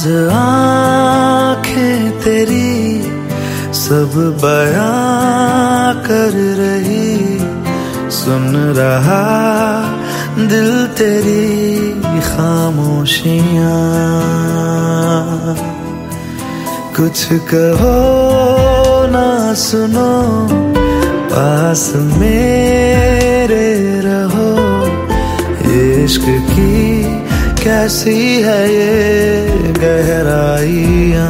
राज आँखें तेरी सब बयां कर रही। सुन रहा दिल तेरी खामोशियाँ। कुछ कहो ना सुनो, पास मेरे रहो। इश्क की कैसी है ये? गहराइया।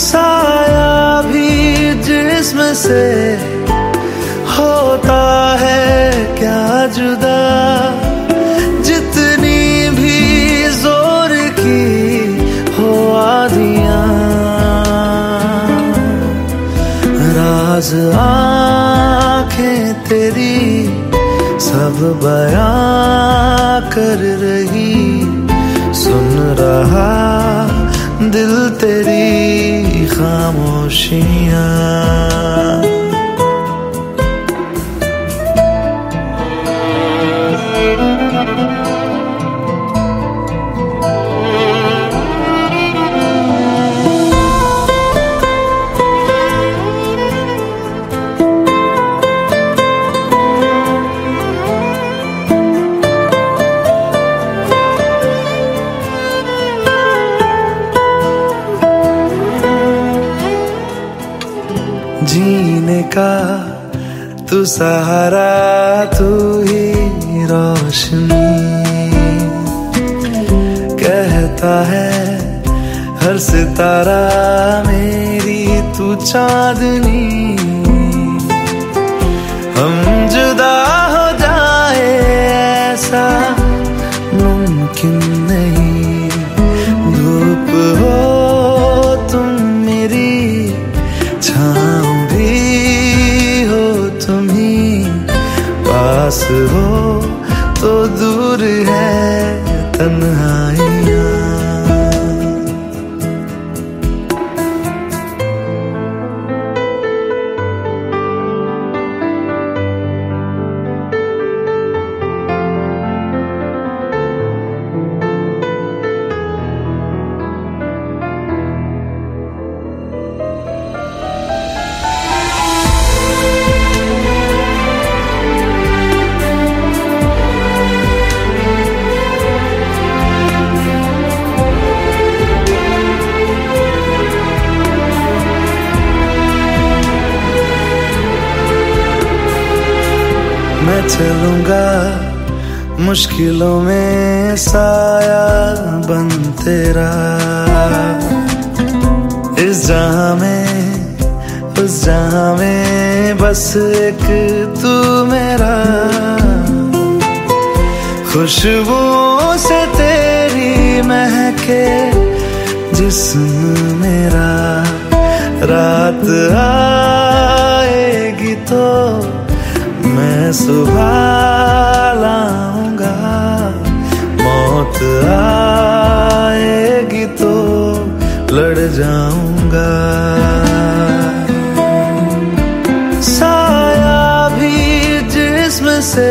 साया भी जिसम से होता है क्या जुदा? जितनी भी ज़ोर की हो आदिया। राज आँखें तेरी सब बयां। कर रही। सुन रहा दिल तेरी खामोशियाँ। जीने का तू सहारा, तू ही रोशनी। कहता है, हर सितारा मेरी तू चांदनी। हम जुदा हो जाए ऐसा मुमकिन नहीं। पास हो तो दूर है तन्हाइयाँ मैं चलूँगा। मुश्किलों में साया बन तेरा। इस जहाँ में, उस जहाँ में बस एक तू मेरा। खुशबू से तेरी महके जिस्म मेरा। रात तो मैं सुबह लाऊँगा मौत आएगी तो लड़ जाऊँगा। साया भी जिस्म से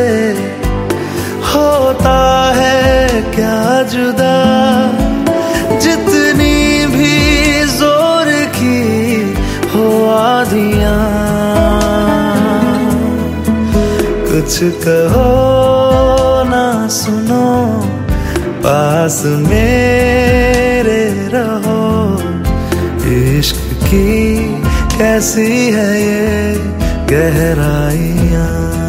होता है क्या जुदा? कुछ कहो ना सुनो पास मेरे रहो। इश्क की कैसी है ये गहराइयाँ?